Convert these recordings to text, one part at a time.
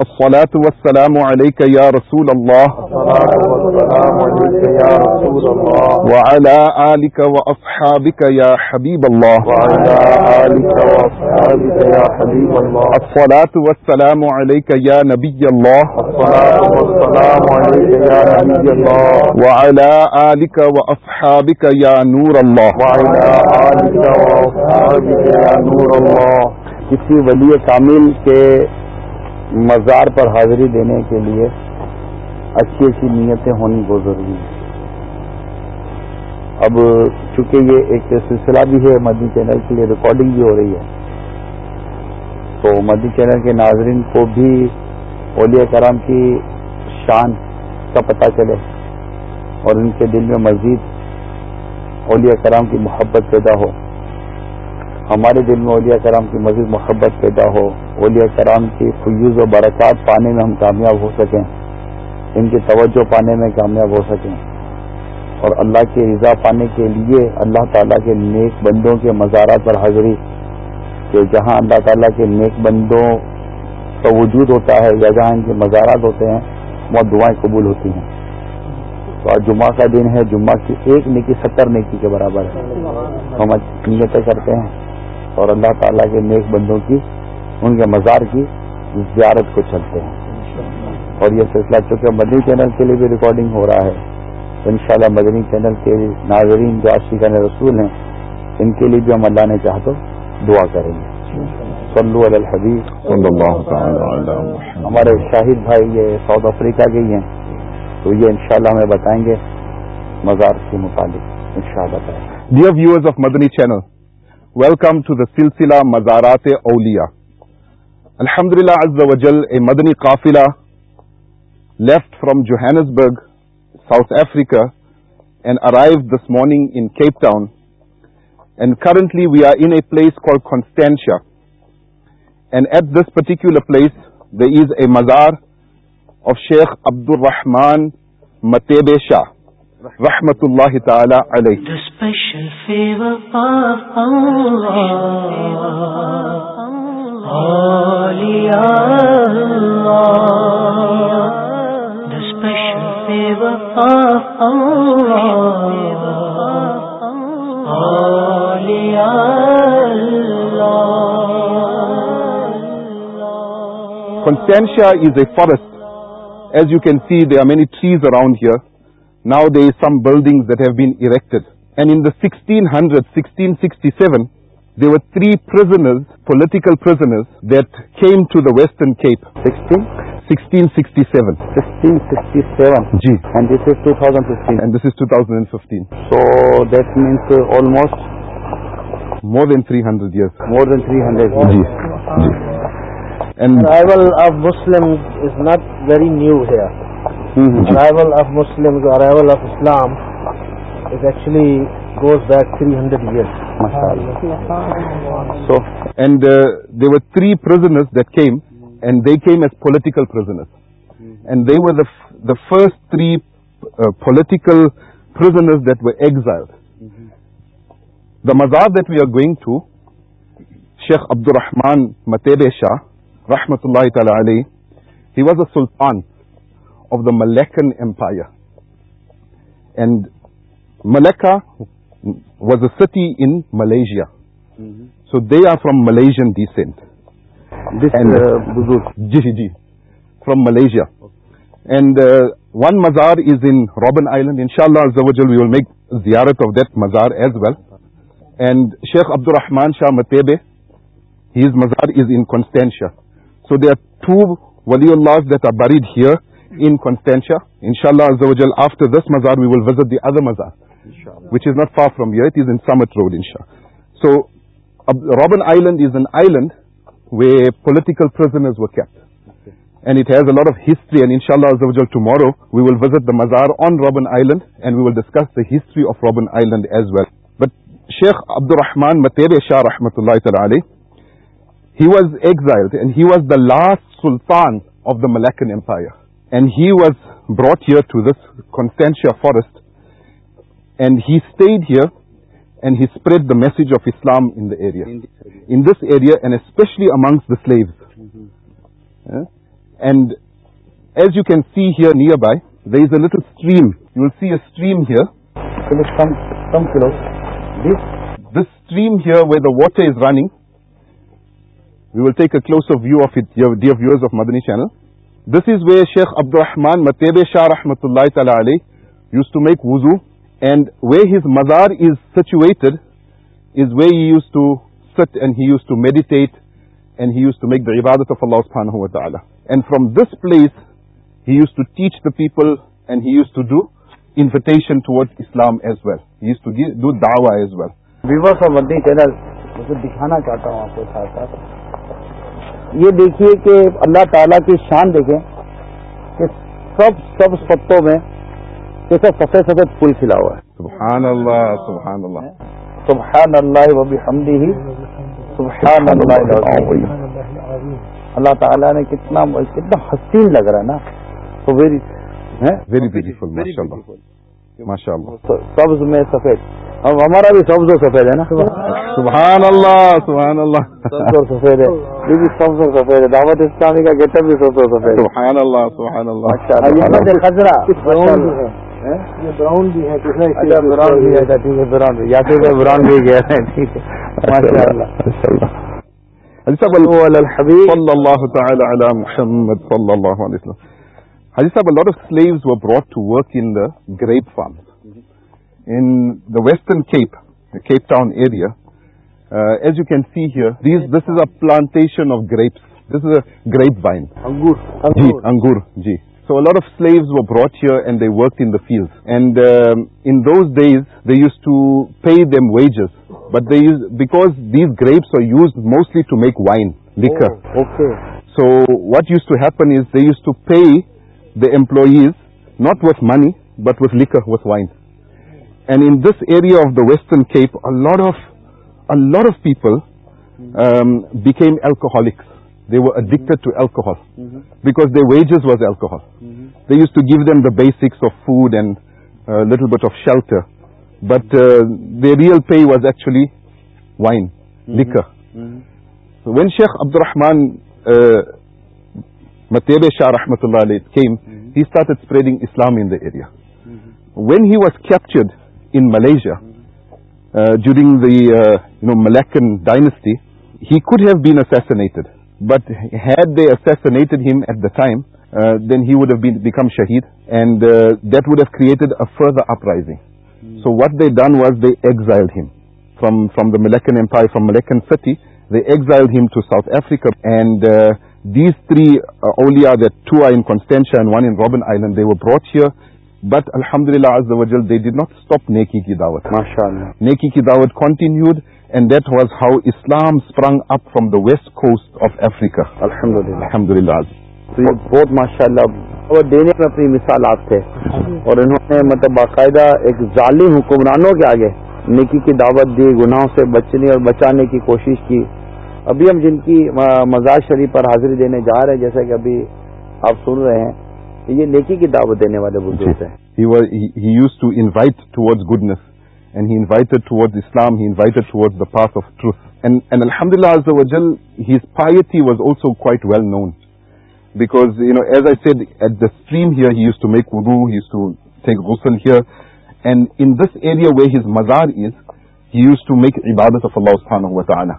الصلاة والسلام عليك يا رسول الله الله الله الله وعلى وعلى آلك آلك وأصحابك وأصحابك يا يا يا يا حبيب حبيب الصلاة الصلاة والسلام والسلام عليك عليك نبي نبي الله وعلى آلك وأصحابك يا نور الله وعلى آلك وأصحابك يا نور الله کتنی ولی تعمل سے مزار پر حاضری دینے کے لیے اچھی اچھی نیتیں ہونی بہت ضروری ہیں اب چونکہ یہ ایک سلسلہ بھی ہے مدی چینل کے لیے ریکارڈنگ بھی ہو رہی ہے تو مدی چینل کے ناظرین کو بھی اولیا کرام کی شان کا پتہ چلے اور ان کے دل میں مزید اولیا کرام کی محبت پیدا ہو ہمارے دل میں اولیا کرام کی مزید محبت پیدا ہو اولیاء کرام کی فیوز و برکات پانے میں ہم کامیاب ہو سکیں ان کی توجہ پانے میں کامیاب ہو سکیں اور اللہ کی رضا پانے کے لیے اللہ تعالیٰ کے نیک بندوں کے مزارات پر حاضری کہ جہاں اللہ تعالیٰ کے نیک بندوں کا وجود ہوتا ہے یا جہاں ان کے مزارات ہوتے ہیں وہ دعائیں قبول ہوتی ہیں تو آج جمعہ کا دن ہے جمعہ کی ایک نیکی ستر نیکی کے برابر ہے ہم نیتیں کرتے ہیں اور اللہ تعالیٰ کے نیک بندوں کی ان کے مزار کی زیارت کو چلتے ہیں اور یہ سلسلہ چونکہ مدنی چینل کے لیے بھی ریکارڈنگ ہو رہا ہے ان شاء اللہ مدنی چینل کے ناظرین جو آسان رسول ہیں ان کے لیے بھی ہم اللہ نے چاہ تو دعا کریں گے الحبیب ہمارے شاہد بھائی یہ ساؤتھ افریقہ کے ہی ہیں تو یہ ان شاء اللہ ہمیں بتائیں گے مزار کے چینل ویلکم ٹو دا سلسلہ مزارات اولیا الحمد اللہ ازد وجل a Madani Qafila left from Johannesburg South Africa and arrive this morning in Cape Town and currently we are in a place call Constantia and at this particular place the is a mazar of Sheikh عبد الرحمان متےبے شاہ رحمت اللہ تعالی علیہ Awliyaullah, the special favor of Allah. Awliyaullah. Constantia is a forest. As you can see, there are many trees around here. Now there is some buildings that have been erected. And in the 1667, they were three political almost more than three hundred more than three hundred not very new try Islam and they were threes that and they came as political prisoners and they were the first three political prisoners that we exile the mazar that we are going to Sheikh Abdur Rahman متےبے شاہ رحمت اللہ تعالی علی ہی was a Sultan of the Malaccan empire Malacca was a city in Malaysia so they are from Malaysia in the G from Malaysia and one mazar is in robin island ان شاء اللہ زہر جل وی will make زیارت of the مزار as well and Sheikh Abdul Rahman Shah متےبے has مزار از انسٹینشیا سو they are two wali Allah laid a buried here in Constantia insha Allah زورجل after this mazar we will visit the is ازار which is not far from your it is interval Shah so Robben Island is an island where political prisoners went and it has error of history and insha Allah tomorrow we will visit the mazar on Robben Island and we will discuss the history of Robben island as well but Sheikh Abdur Rahman متےرے Shah رحمۃ اللہ تعالی علیہ he was exile and he was the last sultan of the Malaccan empire and he was brought here to this Constantia forest and he stayed here and he spread the message of Islam in the area in this area and especially amongst the slaves and as you can see here near by there is a little stream you will see a stream here this stream here we water is running we will take a closer view of dear doors of Madani channel this is where Sheikh Abdur Rahman متیب Shah رحمۃ اللہ تعالی علیہ used to make wuzu and where his mazar is situated is where he used to sit and he used to meditate and he used to make the ibadat of Allah Usman ہوا and from this place he used to teach the people and he used to do invitation to Islam as well he used to do dawah as well فوری channel دکھانا چاہتا ہوں آپ ساتھ ساتھ یہ دیکھیے کہ اللہ تعالیٰ کی شان دیکھیں کہ سب سب سبوں میں کیسا سفید سفید پھول کھلا ہوا ہے سبحان اللہ سبحان اللہ سبحان اللہ وبی حمدی ہی سبحان اللہ اللہ تعالیٰ نے کتنا کتنا حسین لگ رہا ہے نا تو ویری ویری بیوٹیفل ماشاء اللہ ماشاء اللہ سبز میں سفید ہمارا بھی سبز و سفید ہے نا سبحان اللہ سبحان اللہ سبز و سفید ہے یہ بھی سبز و سفید ہے دعوت اسلامی کا گیٹ بھی سبز و سفید سبحان اللہ سبحان اللہ اچھا، حجی صاحب صلی اللہ حجی صاحب grape farm in Western Cape Cape Town area as you can see here this is a plantation of grapes this is a grape انگور جی انگور جی So a lot of slaves were brought here and they worked in the fields. And um, in those days, they used to pay them wages. But because these grapes are used mostly to make wine, liquor. Oh, okay. So what used to happen is they used to pay the employees, not with money, but with liquor, with wine. And in this area of the Western Cape, a lot of people um, became alcoholics. They were addicted to alcohol because they wages was الحل they used to give them the basics food and little bit of shelter but the real pay was actually wine when Sheikh Abdur Rahman متبے Shah رحمۃ اللہ علیہ اسلام in when he was captured in Malaysia Johor Malaccan dynasty had have assassinated but had designated him at the time then he would have been شہید and that would have created a further uprising so what they done was the exile him from the Millikan employee from ملکن city they exile him to south Africa and these three اولی are that two I کانسٹینش one in Robben island they would راچ یور but الحمد للہ آج the world not stop making کی دعوت making کی دعوت continue and that was how Islam sprang up from the west coast of Africa یہ بہت ماشاء اللہ دینے میں اپنی مثالات تھے اور انہوں نے مطلب باقاعدہ ایک ظالم حکمرانوں کے آگے نیکی کی دعوت دی گناہوں سے بچنے اور بچانے کی کوشش کی ابھی ہم جن کی مزاج شریف پر حاضری دینے جا رہے ہیں جیسا کہ ابھی آپ سن رہے ہیں یہ نیکی کی دعوت دینے والے بدر had goodness and he invited those Islam head at the stream and in this area where has مزار is he use to make عبادت آف اللہ تعانا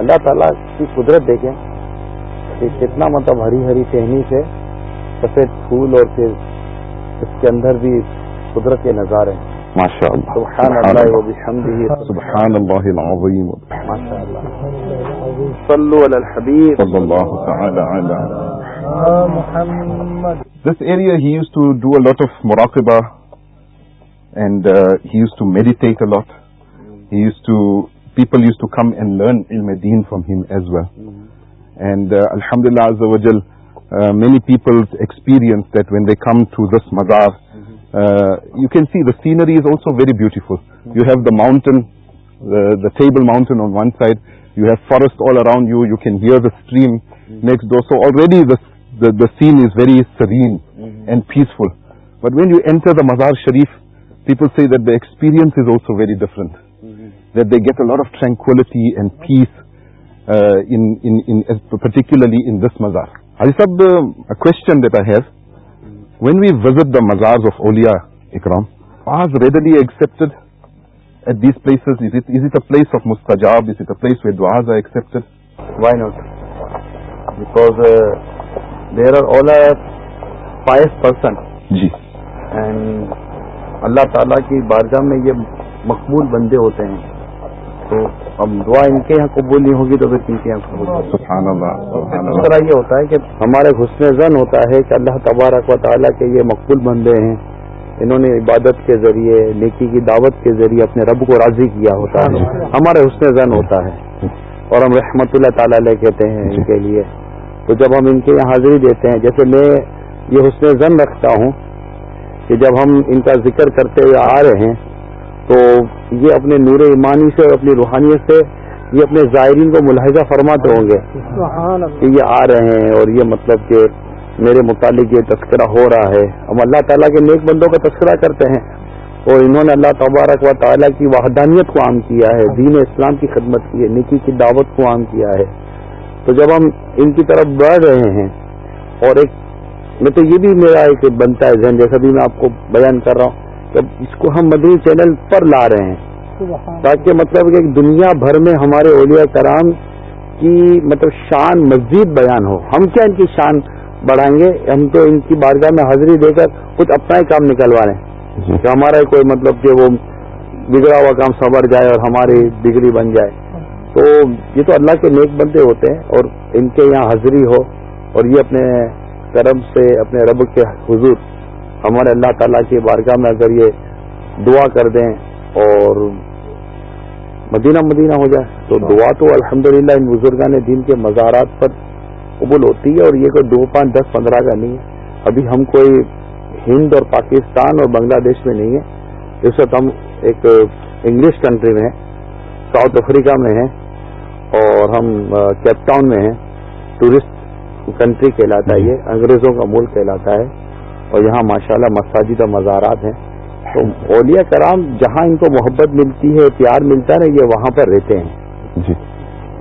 اللہ تعالیٰ کی قدرت دیکھیں کہ کتنا مطلب ہری ہری ٹہنی سے سفید پھول اور پھر اس کے اندر بھی قدرت کے نظارے دس ایریا ہی مراقبہ and he use to meditate He used he use to people use to come and learn and from then from well. As mm-hmm. Well and الحمد للہ از وجل many peoples experience that when they come to this مزار you can see the scenery is also very beautiful you have the mountain the table mountain on one side you have forest all around you you can here the stream next already the scene is very serene and peaceful but when you enter the مزار شریف people see that the experience is also very different that they get a lot of tranquility and peace particularly in this مزاج ارے سب that I have when we visit the مزاج of اولیا اکرام as readily expected at these places is it the place of مستجاب is it place wait wait I expected why not because there are Ola five percent جی and اللہ تعالی کی بارگاہ میں یہ مقبول بندے ہوتے ہیں تو ہم دعا ان کے یہاں قبول نہیں ہوگی تو پھر ان کے یہاں قبول طرح یہ ہوتا ہے کہ ہمارے حسن زن ہوتا ہے کہ اللہ تبارک و تعالیٰ کے یہ مقبول بندے ہیں انہوں نے عبادت کے ذریعے نیکی کی دعوت کے ذریعے اپنے رب کو راضی کیا ہوتا ہے ہمارے حسن زن ہوتا ہے اور ہم رحمت اللہ تعالی علیہ کہتے ہیں ان کے لیے تو جب ہم ان کے یہاں حاضری دیتے ہیں جیسے میں یہ حسن زن رکھتا ہوں کہ جب ہم ان کا ذکر کرتے ہوئے آ رہے ہیں تو یہ اپنے نور ایمانی سے اور اپنی روحانیت سے یہ اپنے زائرین کو ملاحظہ فرماتے ہوں گے کہ یہ آ رہے ہیں اور یہ مطلب کہ میرے متعلق یہ تذکرہ ہو رہا ہے ہم اللہ تعالیٰ کے نیک بندوں کا تذکرہ کرتے ہیں اور انہوں نے اللہ تبارک و تعالیٰ کی وحدانیت کو عام کیا ہے دین اسلام کی خدمت کی ہے نکی کی دعوت کو عام کیا ہے تو جب ہم ان کی طرف بڑھ رہے ہیں اور ایک میں تو یہ بھی میرا ایک بنتا ہے ذہن جیسا بھی میں آپ کو بیان کر رہا ہوں تو اس کو ہم مدنی چینل پر لا رہے ہیں تاکہ مطلب کہ دنیا بھر میں ہمارے اولیاء کرام کی مطلب شان مزید بیان ہو ہم کیا ان کی شان بڑھائیں گے ہم تو ان کی بارگاہ میں حاضری دے کر کچھ اپنا ہی کام نکلوا رہے ہیں کہ ہمارا کوئی مطلب کہ وہ بگڑا ہوا کام سنور جائے اور ہماری بگڑی بن جائے تو یہ تو اللہ کے نیک بندے ہوتے ہیں اور ان کے یہاں حاضری ہو اور یہ اپنے کرم سے اپنے رب کے حضور ہمارے اللہ تعالیٰ کی بارگاہ میں اگر یہ دعا کر دیں اور مدینہ مدینہ ہو جائے تو ہاں۔ دعا تو الحمدللہ ان بزرگان دین کے مزارات پر قبول ہوتی ہے اور یہ کوئی دو پانچ دس پندرہ کا نہیں ہے ابھی ہم کوئی ہند اور پاکستان اور بنگلہ دیش میں نہیں ہے اس وقت ہم ایک انگلش کنٹری میں ہیں ساؤتھ افریقہ میں ہیں اور ہم کیپ ٹاؤن میں ہیں ٹورسٹ کنٹری کہلاتا ہے یہ ہاں۔ انگریزوں کا ملک کہلاتا ہے اور یہاں ماشاءاللہ مساجد اور مزارات ہیں تو اولیا کرام جہاں ان کو محبت ملتی ہے پیار ملتا ہے یہ وہاں پر رہتے ہیں جی۔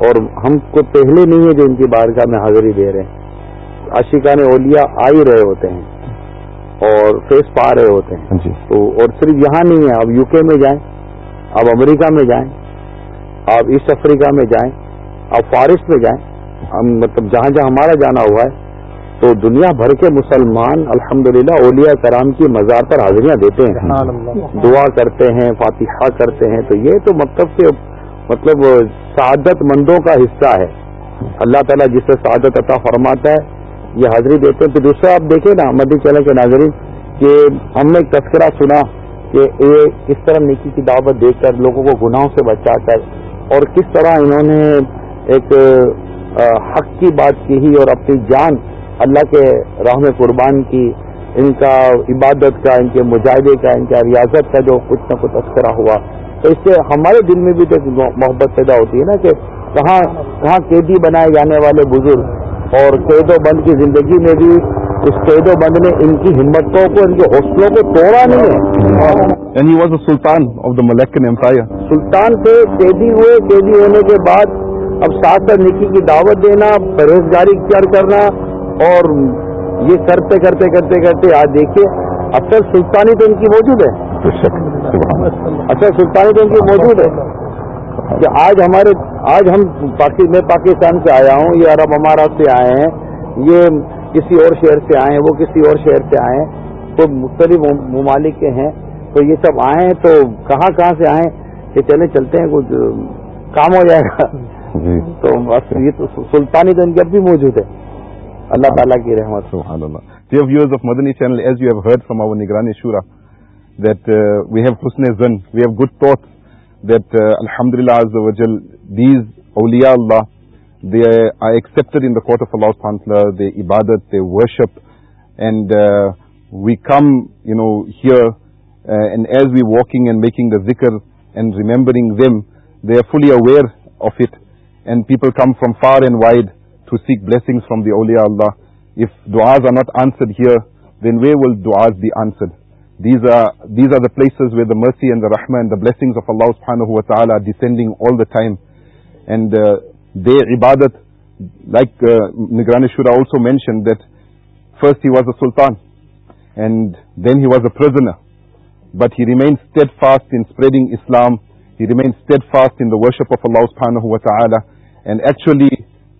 اور ہم کو پہلے نہیں ہے جو ان کی بارگاہ میں حاضری دے رہے ہیں عاشقان اولیاء اولیا آئی رہے ہوتے ہیں اور فیس پا رہے ہوتے ہیں جی۔ تو اور صرف یہاں نہیں ہے اب یو کے میں جائیں اب امریکہ میں جائیں آپ ایسٹ افریقہ میں جائیں آپ فارسٹ میں جائیں مطلب جہاں جہاں ہمارا جانا ہوا ہے تو دنیا بھر کے مسلمان الحمدللہ للہ اولیا کرام کی مزار پر حاضریاں دیتے ہیں دعا کرتے ہیں فاتحہ کرتے ہیں تو یہ تو مطلب کہ مطلب سعادت مندوں کا حصہ ہے اللہ تعالیٰ جس سے سعادت عطا فرماتا ہے یہ حاضری دیتے ہیں تو دوسرا آپ دیکھیں نا مدی چلے کے ناظرین کہ ہم نے ایک تذکرہ سنا کہ یہ کس طرح نیکی کی دعوت دے کر لوگوں کو گناہوں سے بچا کر اور کس طرح انہوں نے ایک حق کی بات کی اور اپنی جان اللہ کے راہ میں قربان کی ان کا عبادت کا ان کے مجاہدے کا ان کا ریاضت کا جو کچھ نہ کچھ تذکرہ ہوا تو اس سے ہمارے دل میں بھی تو ایک محبت پیدا ہوتی ہے نا کہ کہاں کہاں قیدی بنائے جانے والے بزرگ اور قید و بند کی زندگی میں بھی اس قید و بند نے ان کی ہمتوں کو ان کے حوصلوں کو توڑا نہیں ہے سلطان تھے قیدی ہوئے قیدی ہونے کے بعد اب ساتھ نکی کی دعوت دینا پرہیزگاری اختیار کرنا اور یہ کرتے کرتے کرتے کرتے آج دیکھیے اکثر سلطانی تو ان کی موجود ہے سلطانی تو ان کی موجود ہے کہ آج ہمارے آج ہم میں پاکستان سے آیا ہوں یہ عرب امارات سے آئے ہیں یہ کسی اور شہر سے آئے ہیں وہ کسی اور شہر سے آئے ہیں تو مختلف ممالک کے ہیں تو یہ سب آئے ہیں تو کہاں کہاں سے آئے کہ چلے چلتے ہیں کچھ کام ہو جائے گا جی۔ تو یہ تو سلطانی تو ان کی اب بھی موجود ہے زنوو گڈ ٹاٹس دیٹ الحمد للہ اولیاء اللہ they I accepted in the court of اللہ دے عبادت they worship and we come you know here as we walking and making the ذکر and remembering them they are fully aware of it and people come from far and wide through seek blessing from the Auliya Allah if those as are not answered here then they will those as be us these are the places with mercy and the Rahman and blessing of اللہ Affan descending all the time and they عبادت like نگرانی sure also mention the first he was a Sultan then he was a فرزن but he remained steadfast in spreading Islam he remains fast in worship of Allah and equally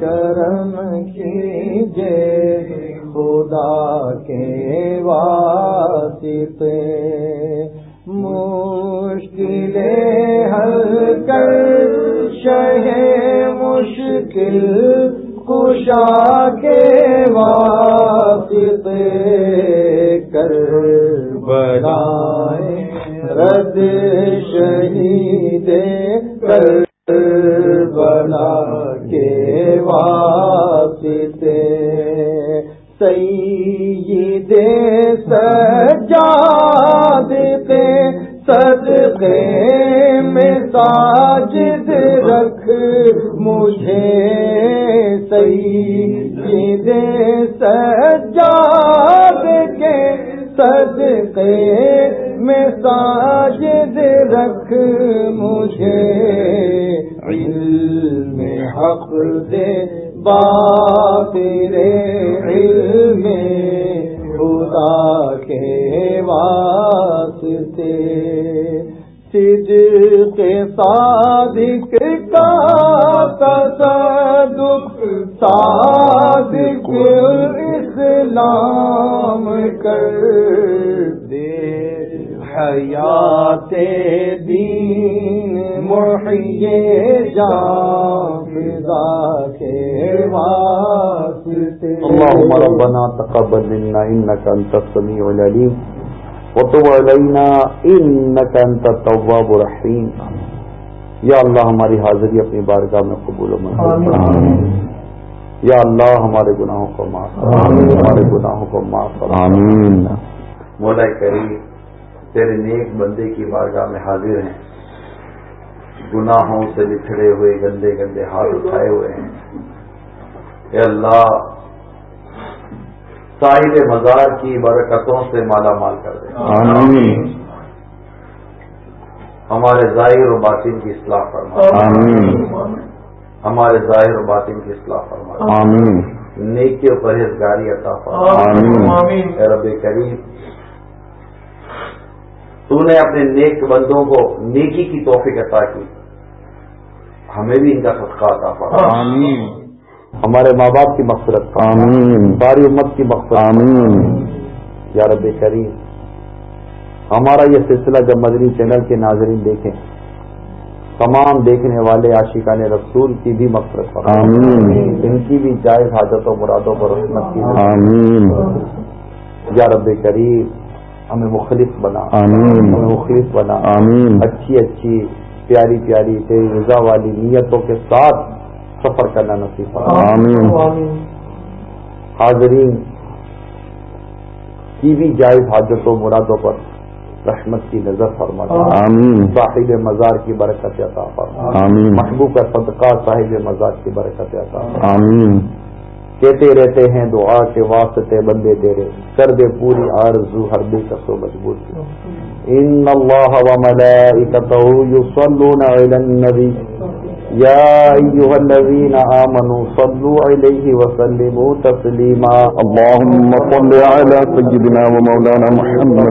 کرم کیجے خدا کے واسطے مشکل حل کر شہ مشکل کشا کے واسطے کر برائے رد شہیدے کے کے واسطے سج صادق کا صادق اسلام کر دے حیات دین محیے جا کے ماہ اللهم ربنا تقبل منا انك انك انت السميع العليم علينا انت التواب الرحيم یا اللہ ہماری حاضری اپنی بارگاہ میں قبول و منظور یا اللہ ہمارے گناہوں کو معاف ہمارے گناہوں کو معاف مولا کریم تیرے نیک بندے کی بارگاہ میں حاضر ہیں گناہوں سے بچڑے ہوئے گندے گندے ہاتھ اٹھائے ہوئے ہیں اے اللہ صاحب مزار کی برکتوں سے مالا مال کر دے آمین ہمارے ظاہر و باطن کی اصلاح فرما آمین ہمارے ظاہر و باطن کی اصلاح فرما آمین نیکی و پرہیزگاری عطا اطاف رب کریم تو نے اپنے نیک بندوں کو نیکی کی توفیق عطا کی ہمیں بھی ان کا خطخہ ادا آمین ہمارے ماں باپ کی مقصد باری امت کی مقصد رب کریم ہمارا یہ سلسلہ جب مدری چینل کے ناظرین دیکھیں تمام دیکھنے والے عاشقان رسول کی بھی مقصد ان کی بھی جائز حاجت و مرادوں پر رسمت کی آمین یا رب کریم ہمیں مخلف بنا آمین ہمیں مخلف بنا آمین اچھی اچھی پیاری پیاری تیری رضا والی نیتوں کے ساتھ سفر کرنا نصیب آمین حاضرین کی بھی جائز حاجتوں مرادوں پر رحمت کی نظر فرما صاحب مزار کی برکت عطا آمین محبوب کا صدقہ صاحب مزار کی برکت عطا آمین کہتے رہتے ہیں دعا کے واسطے بندے تیرے کر دے پوری آر ز ہر بے کس و ملائکتہ یصلون علی النبی يا يا يا أيها الذين آمنوا صلوا عليه وسلموا تسليما اللهم صل على سيدنا ومولانا محمد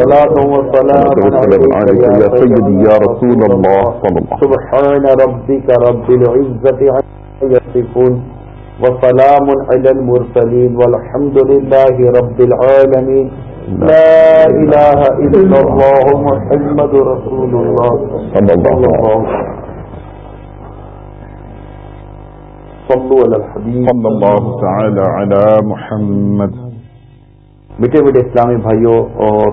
صلاة وسلام عليك سيدي رسول الله الله صلى سبحان ربك ولوینا من يصفون وسلام على المرسلين والحمد لله رب العالمين لا إله إلا الله محمد رسول الله صلى الله عليه وسلم صلو على الحبيب صلى الله تعالى على محمد بیٹے بیٹے اسلامی بھائیوں اور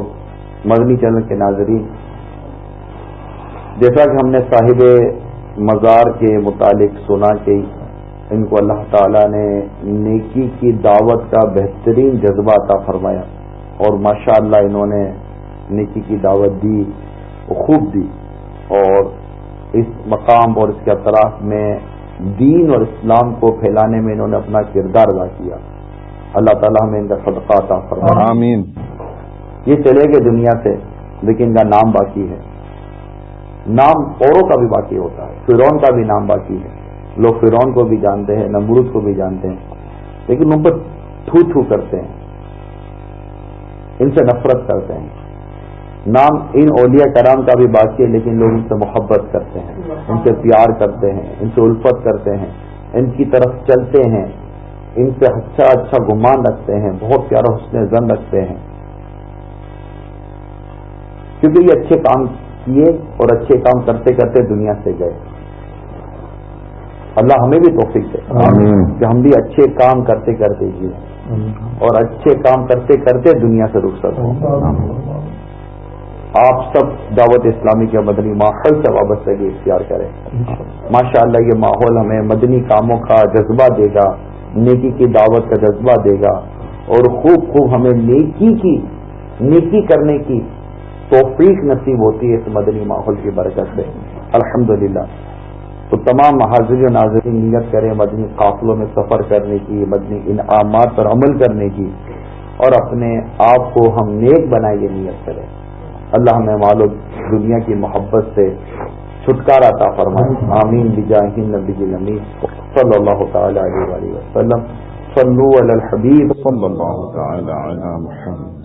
مغنی چینل کے ناظرین جیسا کہ ہم نے صاحب مزار کے متعلق سنا کہ ان کو اللہ تعالی نے نیکی کی دعوت کا بہترین جذبہ عطا فرمایا اور ماشاء اللہ انہوں نے نیکی کی دعوت دی خوب دی اور اس مقام اور اس کے اطراف میں دین اور اسلام کو پھیلانے میں انہوں نے اپنا کردار ادا کیا اللہ تعالیٰ میں ان کا صدقہ عطا فرما یہ چلے گئے دنیا سے لیکن ان کا نام باقی ہے نام اوروں کا بھی باقی ہوتا ہے فرعون کا بھی نام باقی ہے لوگ فرون کو بھی جانتے ہیں نمرود کو بھی جانتے ہیں لیکن ان پر تھو تھو کرتے ہیں ان سے نفرت کرتے ہیں نام ان اولیاء کرام کا بھی باقی ہے لیکن لوگ ان سے محبت کرتے ہیں ان سے پیار کرتے ہیں ان سے الفت کرتے ہیں ان کی طرف چلتے ہیں ان سے اچھا اچھا گمان رکھتے ہیں بہت پیارا حسن زن رکھتے ہیں کیونکہ یہ اچھے کام کیے اور اچھے کام کرتے کرتے دنیا سے گئے اللہ ہمیں بھی توفیق دے کہ ہم بھی اچھے کام کرتے کرتے کیے اور اچھے کام کرتے کرتے دنیا سے رخصت ہوں آپ سب دعوت اسلامی کے مدنی ماحول سے وابستگی اختیار کریں ماشاء اللہ یہ ماحول ہمیں مدنی کاموں کا جذبہ دے گا نیکی کی دعوت کا جذبہ دے گا اور خوب خوب ہمیں نیکی کی نیکی کرنے کی توفیق نصیب ہوتی ہے اس مدنی ماحول کی برکت سے الحمدللہ تو تمام حاضر و ناظرین نیت کریں مدنی قافلوں میں سفر کرنے کی مدنی انعامات پر عمل کرنے کی اور اپنے آپ کو ہم نیک بنائیے نیت کریں اللہ ہمیں معلوم دنیا کی محبت سے چھٹکارا تھا فرمائے آمین جی نبی صلی اللہ علیہ وسلم صلو علی الحبیب صلی اللہ محمد